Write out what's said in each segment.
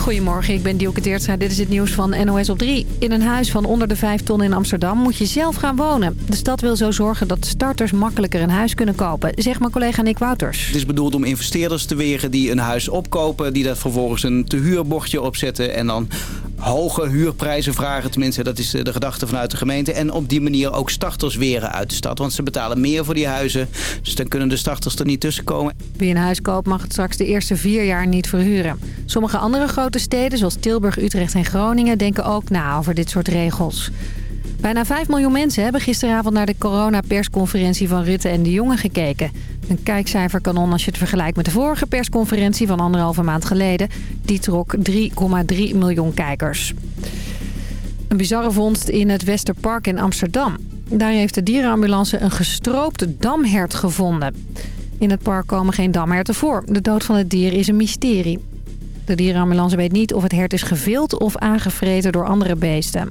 Goedemorgen, ik ben Dielke Teertstra. Dit is het nieuws van NOS op 3. In een huis van onder de 5 ton in Amsterdam moet je zelf gaan wonen. De stad wil zo zorgen dat starters makkelijker een huis kunnen kopen. Zeg maar collega Nick Wouters. Het is bedoeld om investeerders te weren die een huis opkopen... die dat vervolgens een te huurbordje opzetten... en dan hoge huurprijzen vragen. Tenminste, dat is de gedachte vanuit de gemeente. En op die manier ook starters weren uit de stad. Want ze betalen meer voor die huizen. Dus dan kunnen de starters er niet tussen komen. Wie een huis koopt mag het straks de eerste vier jaar niet verhuren. Sommige andere grote steden, zoals Tilburg, Utrecht en Groningen... denken ook na over dit soort regels. Bijna 5 miljoen mensen hebben gisteravond naar de coronapersconferentie van Rutte en de Jonge gekeken. Een kijkcijferkanon als je het vergelijkt met de vorige persconferentie van anderhalve maand geleden. Die trok 3,3 miljoen kijkers. Een bizarre vondst in het Westerpark in Amsterdam. Daar heeft de dierenambulance een gestroopte damhert gevonden. In het park komen geen damherten voor. De dood van het dier is een mysterie. De dierenambulance weet niet of het hert is gevild of aangevreten door andere beesten.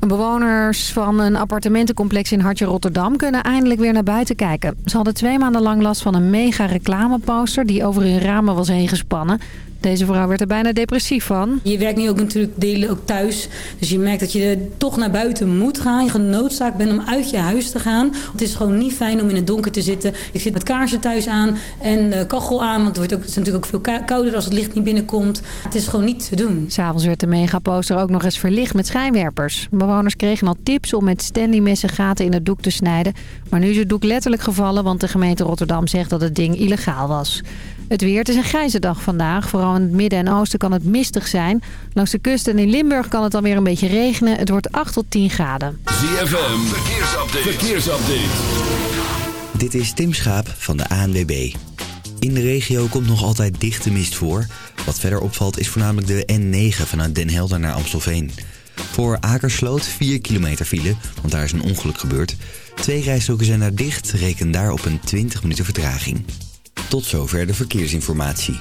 Bewoners van een appartementencomplex in Hartje Rotterdam kunnen eindelijk weer naar buiten kijken. Ze hadden twee maanden lang last van een mega reclameposter die over hun ramen was heen gespannen. Deze vrouw werd er bijna depressief van. Je werkt nu ook natuurlijk delen ook thuis. Dus je merkt dat je toch naar buiten moet gaan. Je genoodzaakt bent om uit je huis te gaan. Het is gewoon niet fijn om in het donker te zitten. Ik zit met kaarsen thuis aan en kachel aan. Want het, wordt ook, het is natuurlijk ook veel kouder als het licht niet binnenkomt. Het is gewoon niet te doen. S'avonds werd de megaposter ook nog eens verlicht met schijnwerpers. Bewoners kregen al tips om met Stanley-messen gaten in het doek te snijden. Maar nu is het doek letterlijk gevallen, want de gemeente Rotterdam zegt dat het ding illegaal was. Het weer, het is een grijze dag vandaag. Vooral in het midden en oosten kan het mistig zijn. Langs de kust en in Limburg kan het dan weer een beetje regenen. Het wordt 8 tot 10 graden. ZFM, verkeersupdate. verkeersupdate. Dit is Tim Schaap van de ANWB. In de regio komt nog altijd dichte mist voor. Wat verder opvalt is voornamelijk de N9 vanuit Den Helder naar Amstelveen. Voor Akersloot 4 kilometer file, want daar is een ongeluk gebeurd. Twee rijstroken zijn daar dicht, reken daar op een 20 minuten vertraging. Tot zover de verkeersinformatie.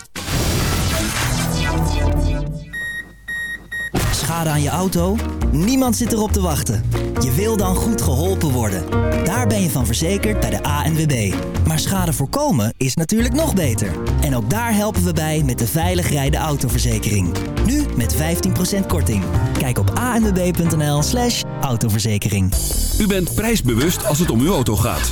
Schade aan je auto? Niemand zit erop te wachten. Je wil dan goed geholpen worden. Daar ben je van verzekerd bij de ANWB. Maar schade voorkomen is natuurlijk nog beter. En ook daar helpen we bij met de veilig rijden autoverzekering. Nu met 15% korting. Kijk op anwb.nl slash autoverzekering. U bent prijsbewust als het om uw auto gaat.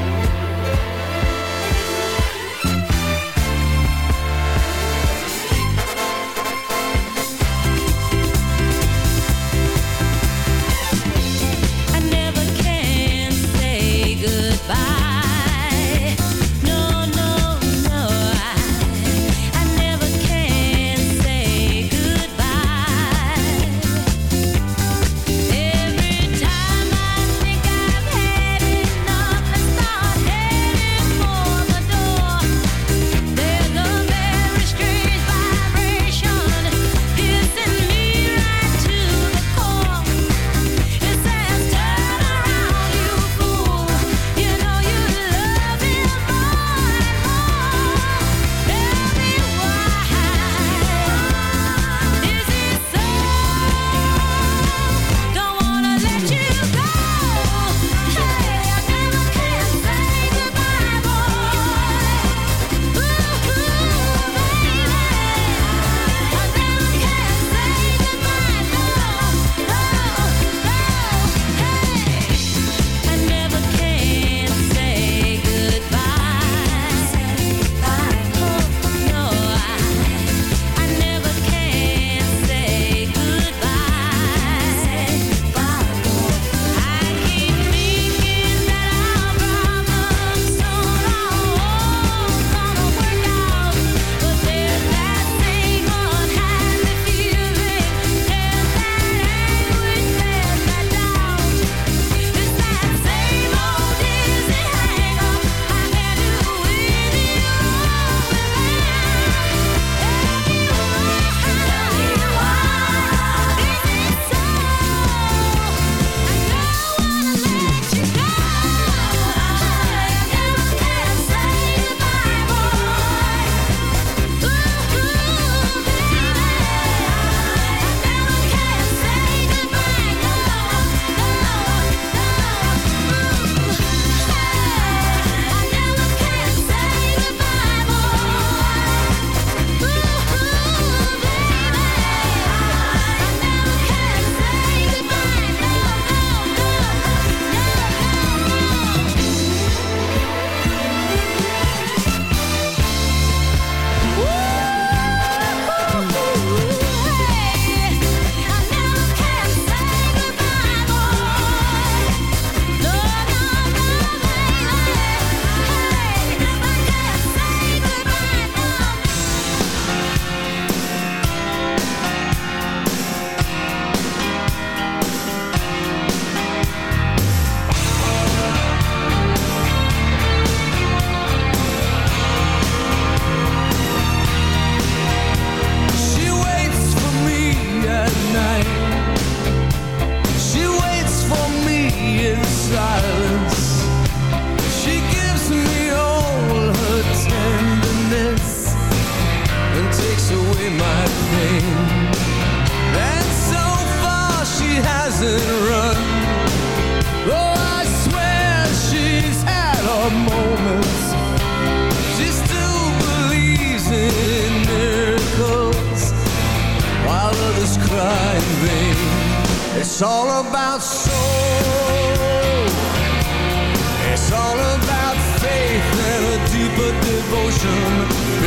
but devotion.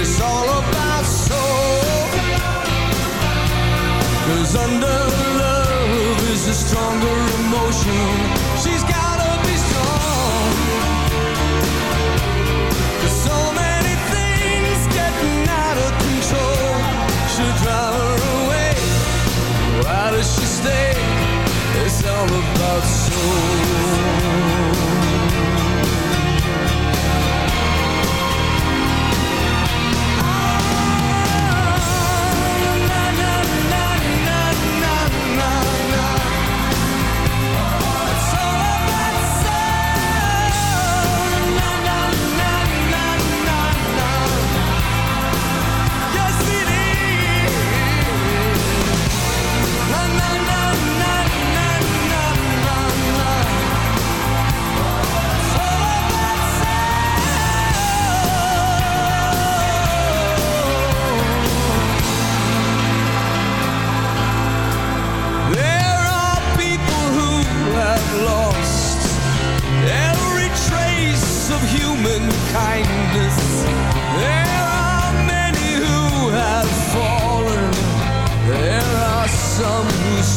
It's all about soul. Cause under love is a stronger emotion. She's gotta be strong. Cause so many things getting out of control should drive her away. Why does she stay? It's all about soul.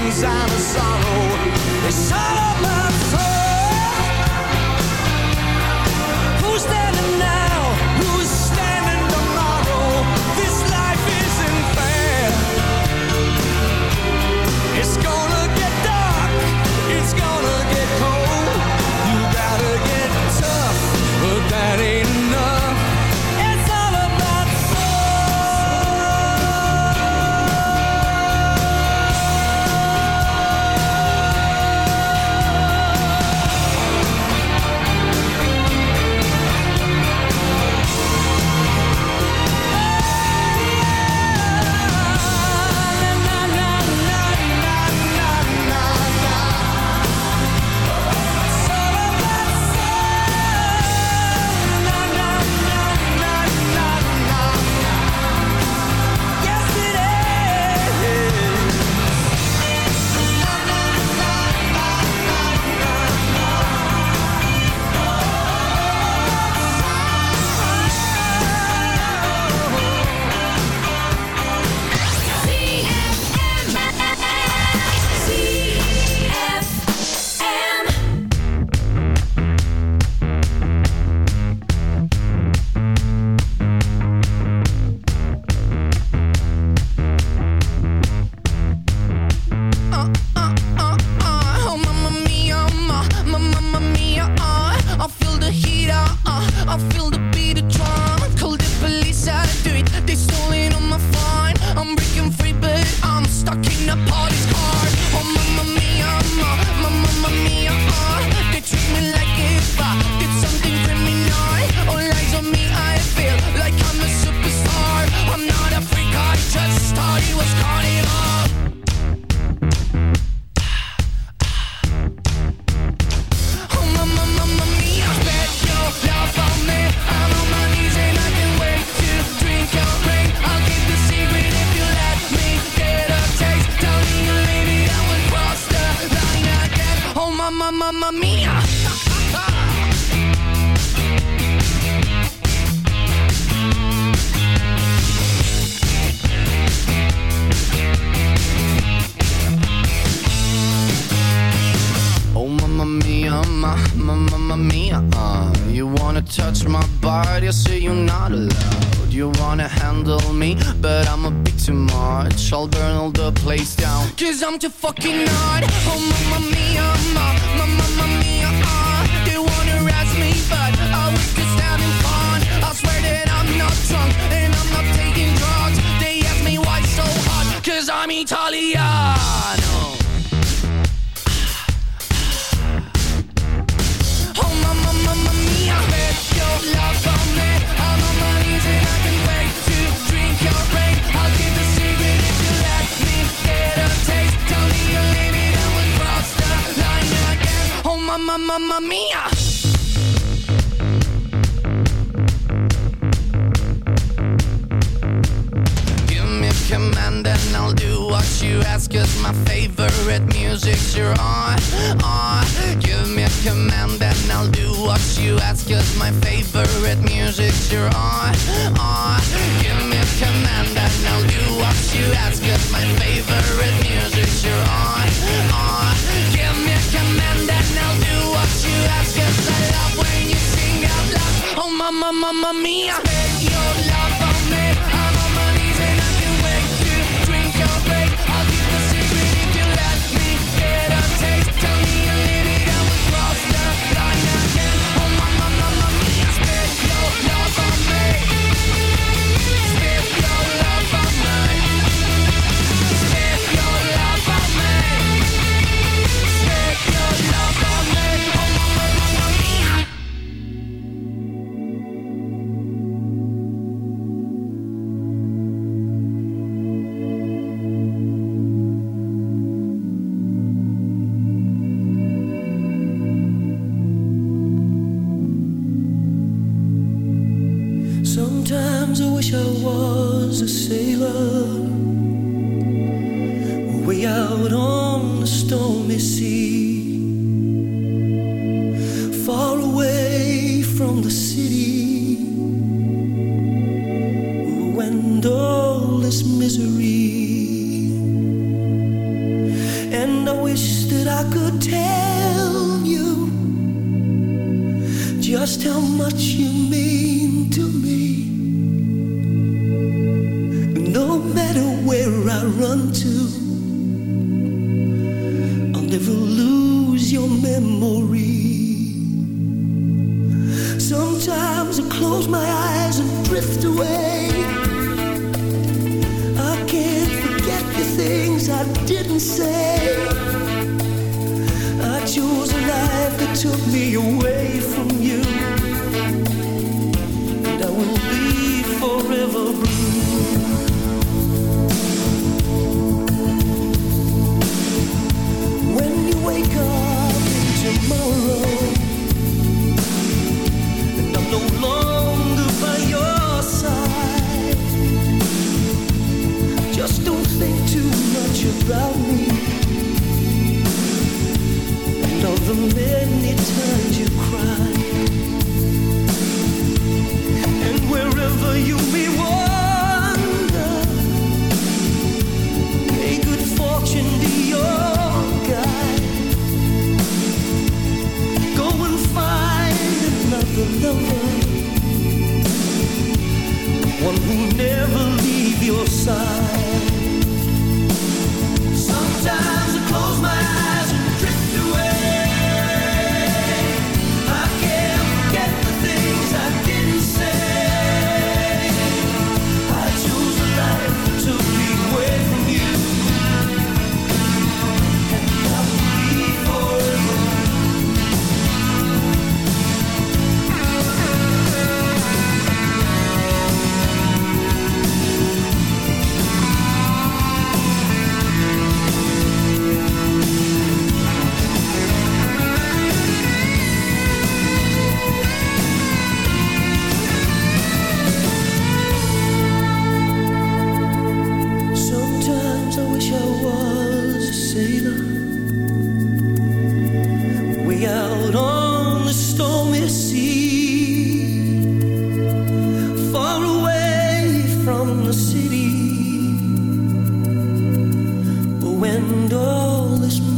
burdens and a sorrow. It's all about. mamma mia.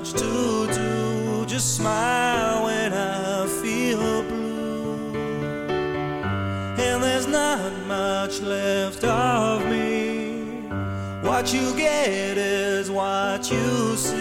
much to do. Just smile when I feel blue. And there's not much left of me. What you get is what you see.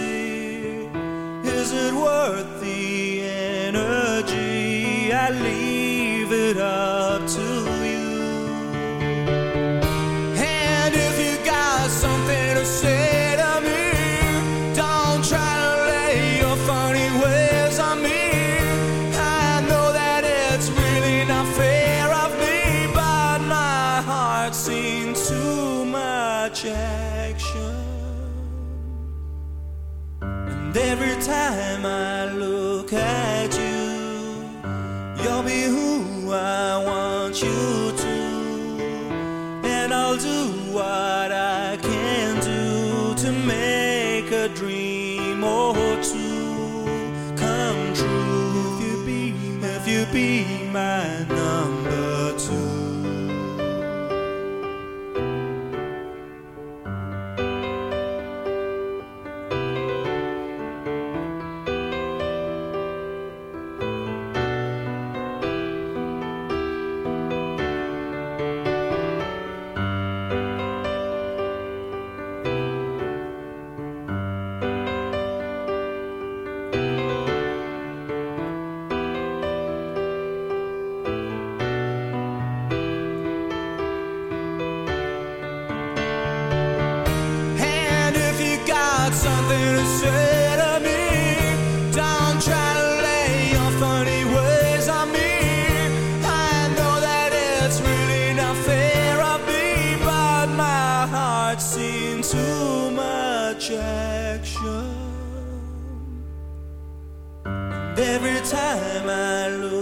I love.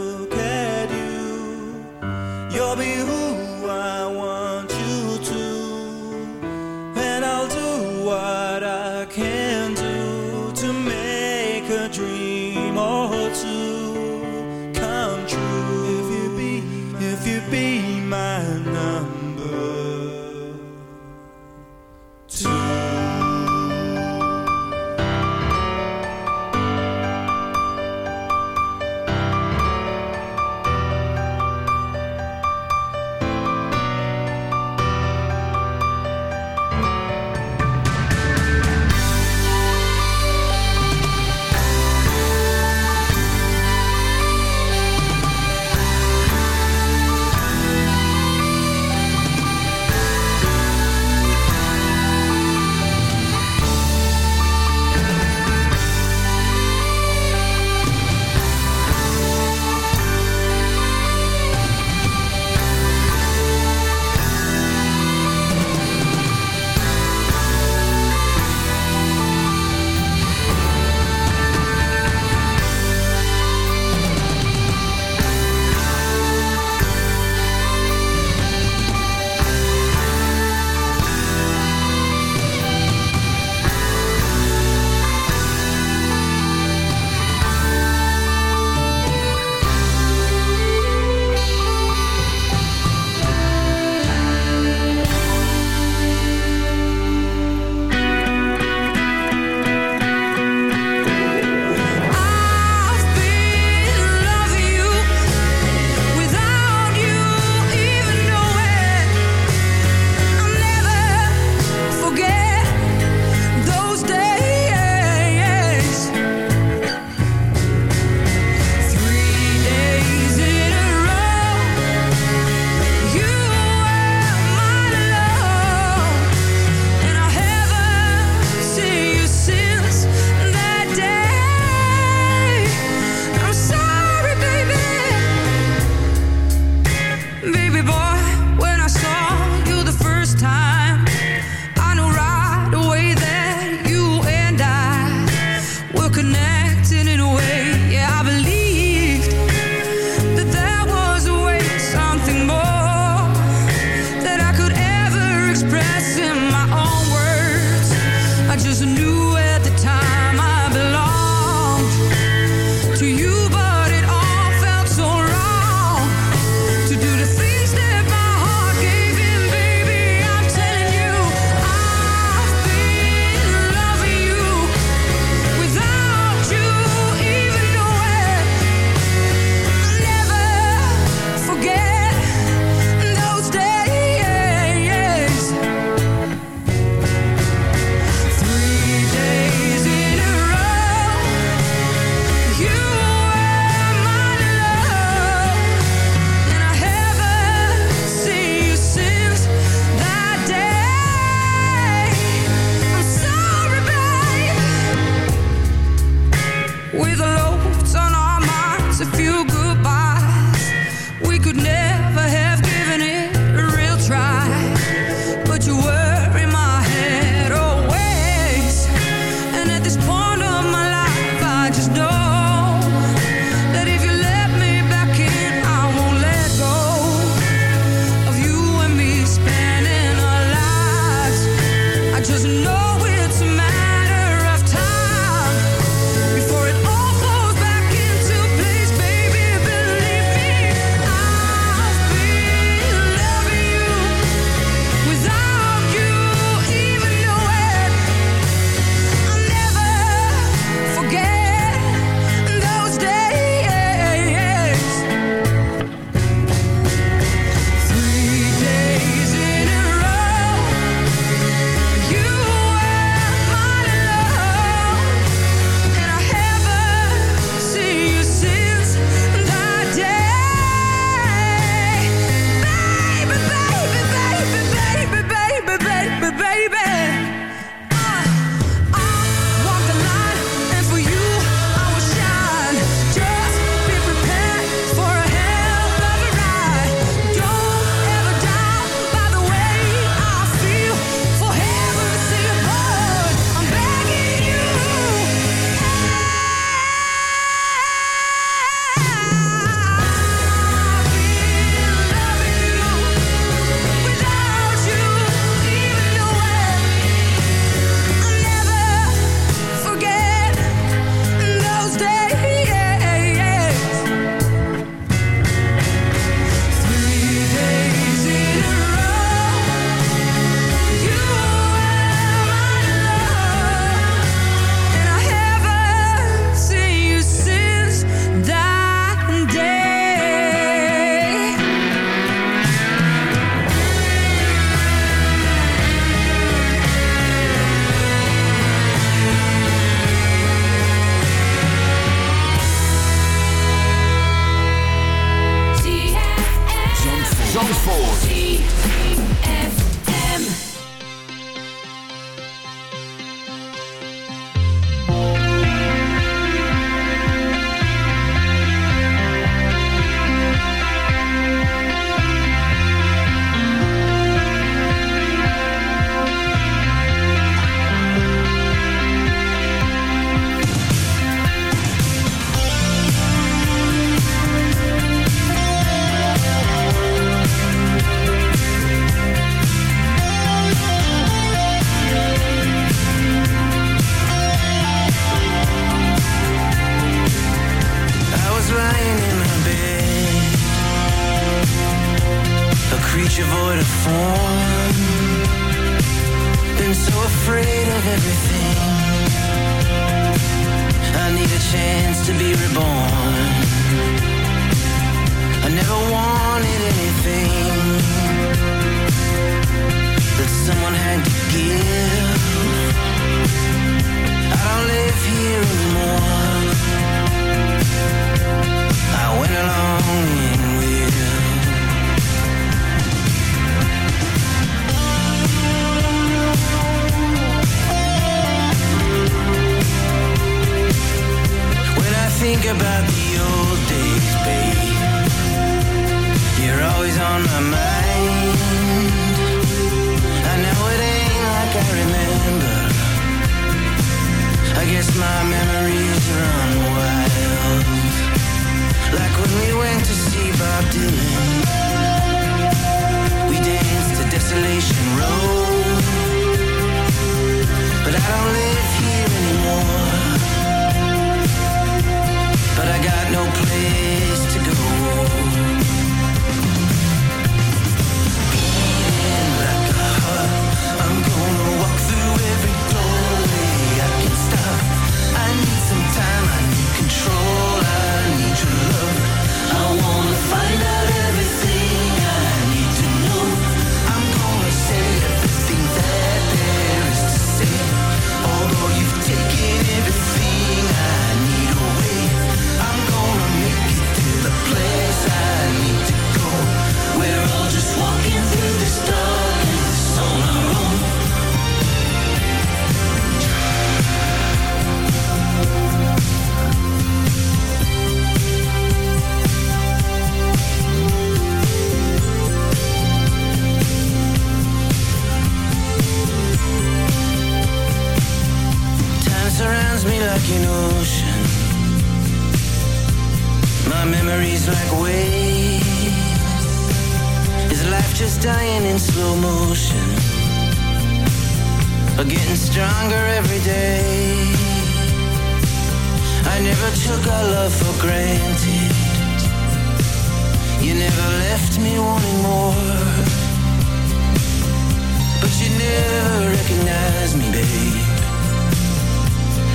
Never recognized me, babe.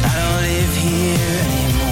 I don't live here anymore.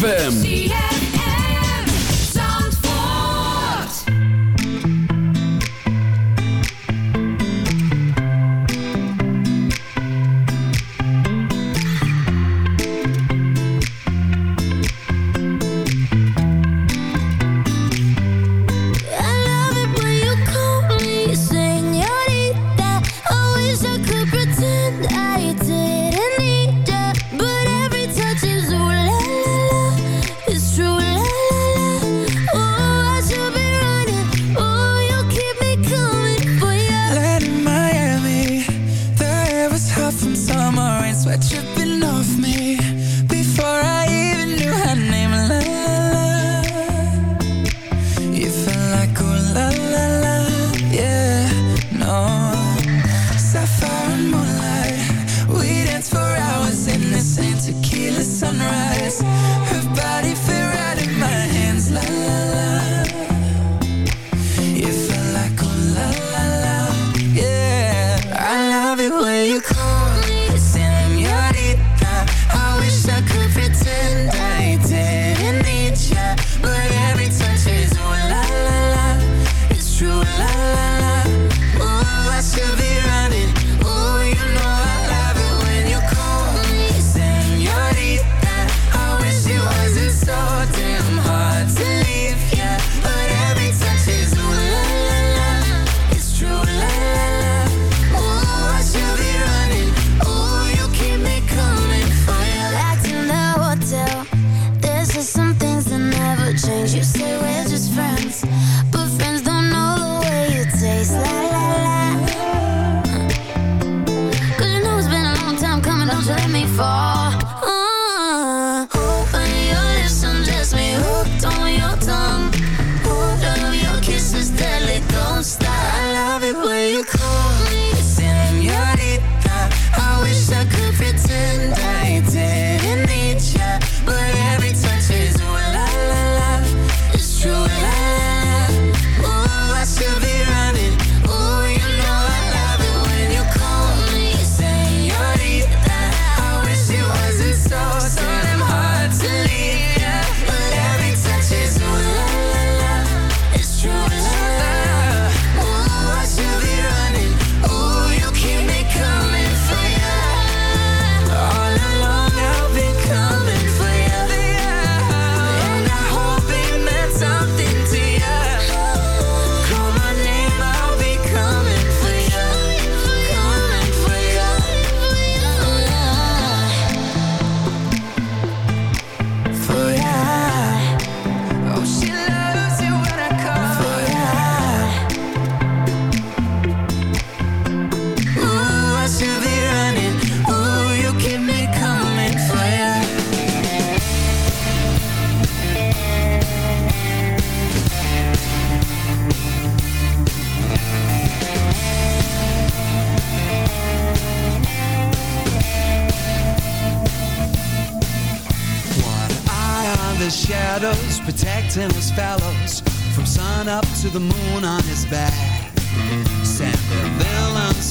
ZFM.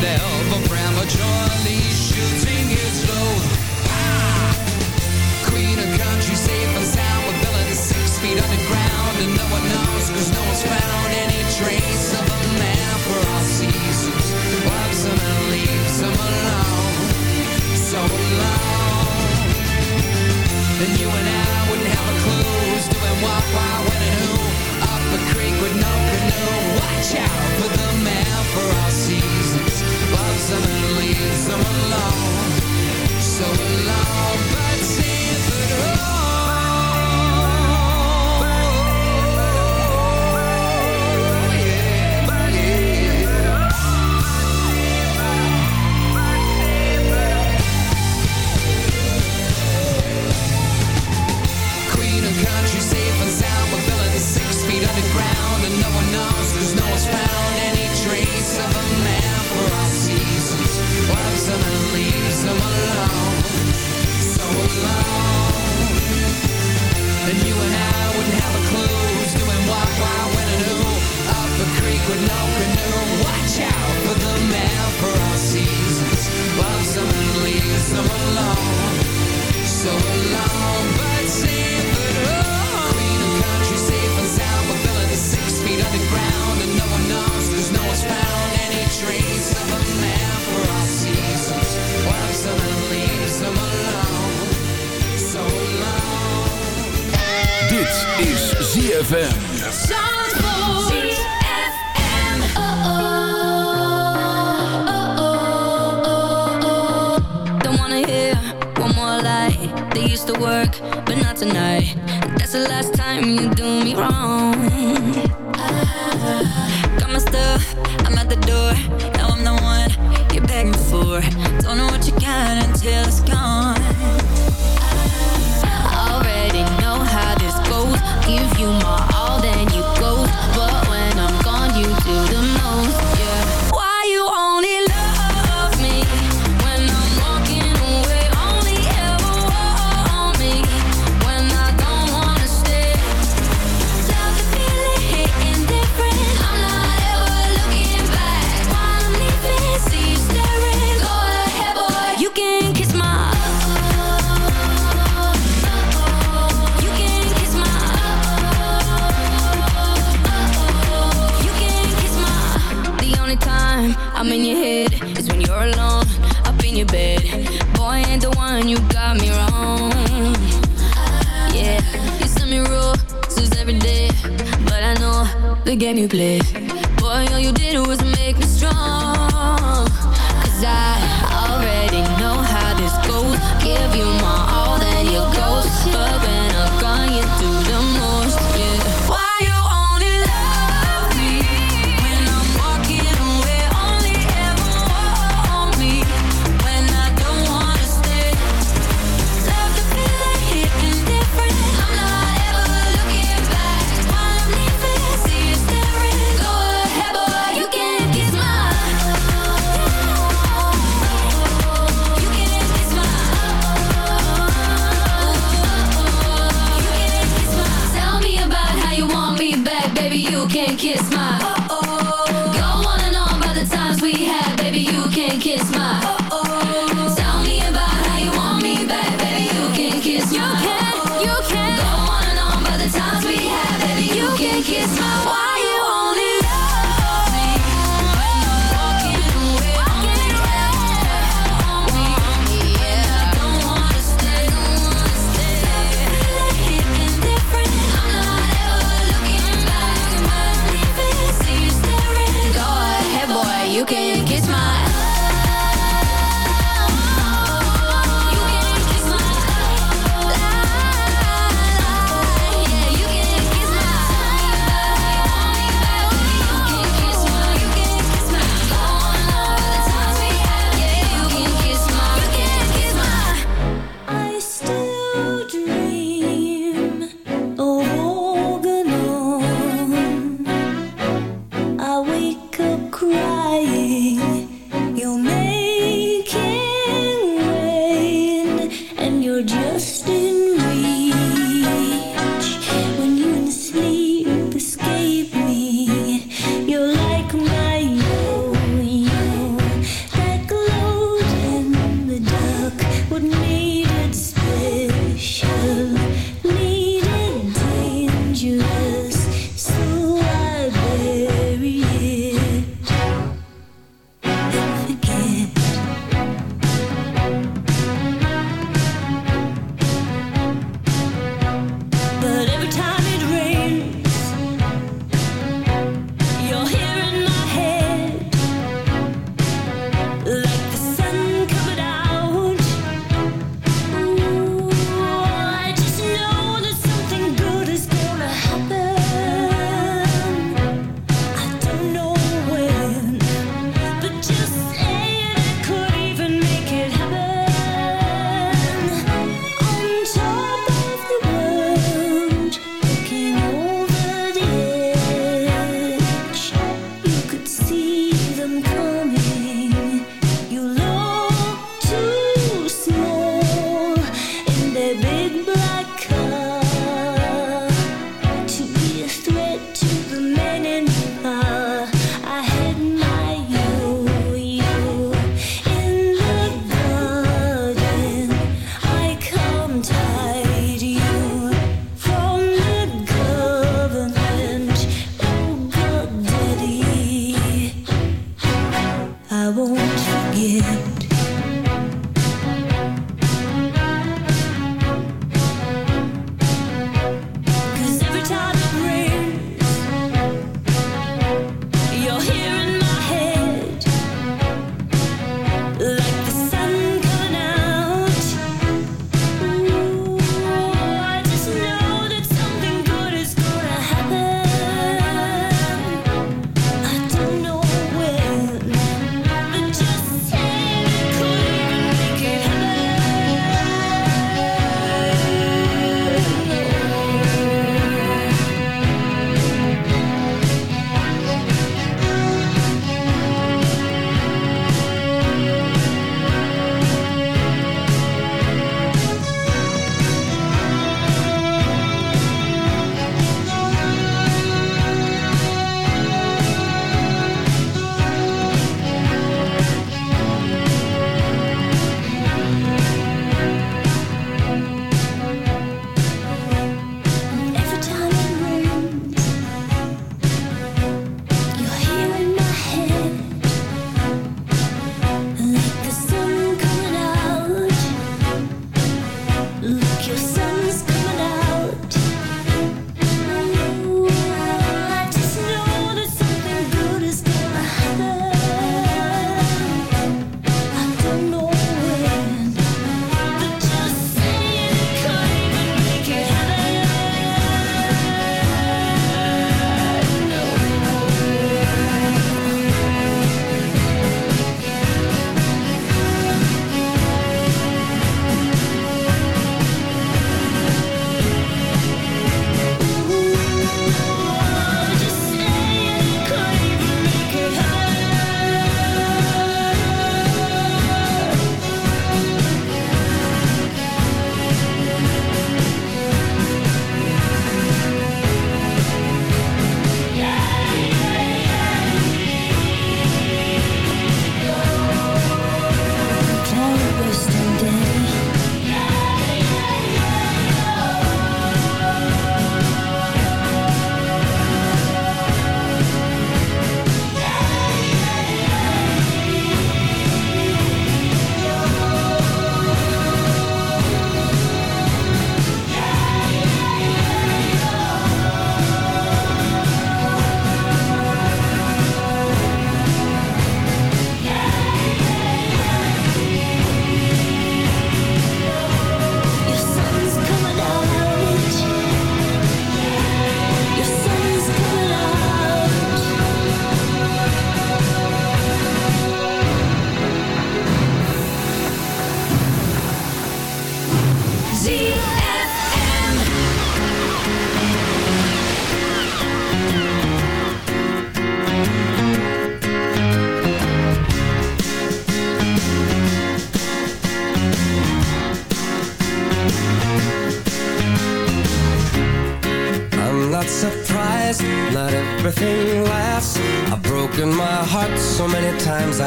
Mandel for prematurely shooting his load. Ah! Queen of country, safe and sound, with villains six feet underground, and no one knows, cause no one's found any trace of a man for all seasons. Walks him and leaves him alone, so alone. And you and I wouldn't have a clue who's doing what, why, when, and who. Up a creek with no canoe, watch out for the man for all seasons so alone, so alone is ZFM. Don't wanna hear one more lie. They used to work, but not tonight. That's the last time you do me wrong. Got my stuff, I'm at the door. Now I'm the one you're begging for. Don't know what you got until it's gone.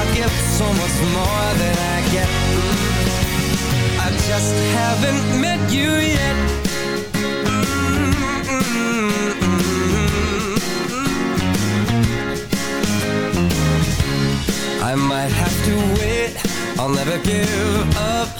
I'll give so much more than I get. I just haven't met you yet. I might have to wait, I'll never give up.